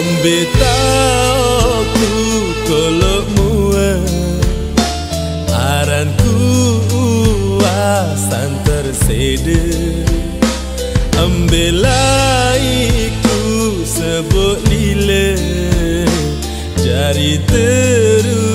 Ambita aku kolok mua Aranku asan tersede Ambelaiku sebut lile Jari teruna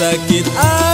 sakit hati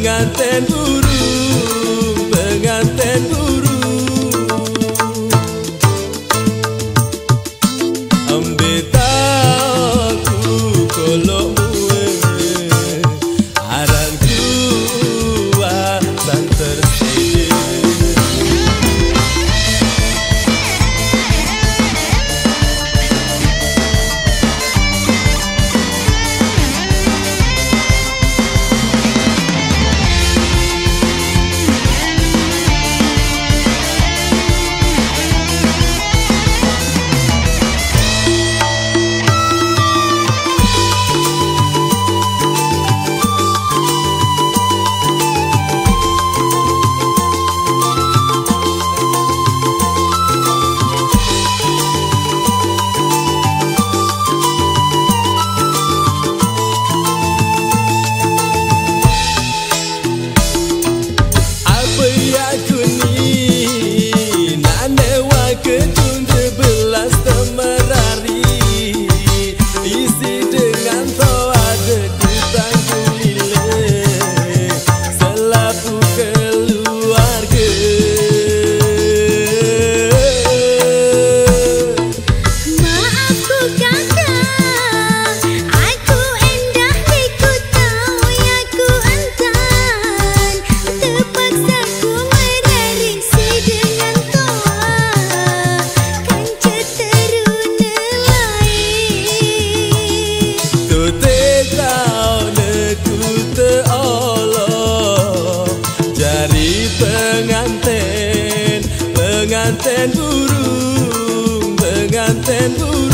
pengantin burung pengantin burung ambeta aku kolok pengantin burung pengantin burung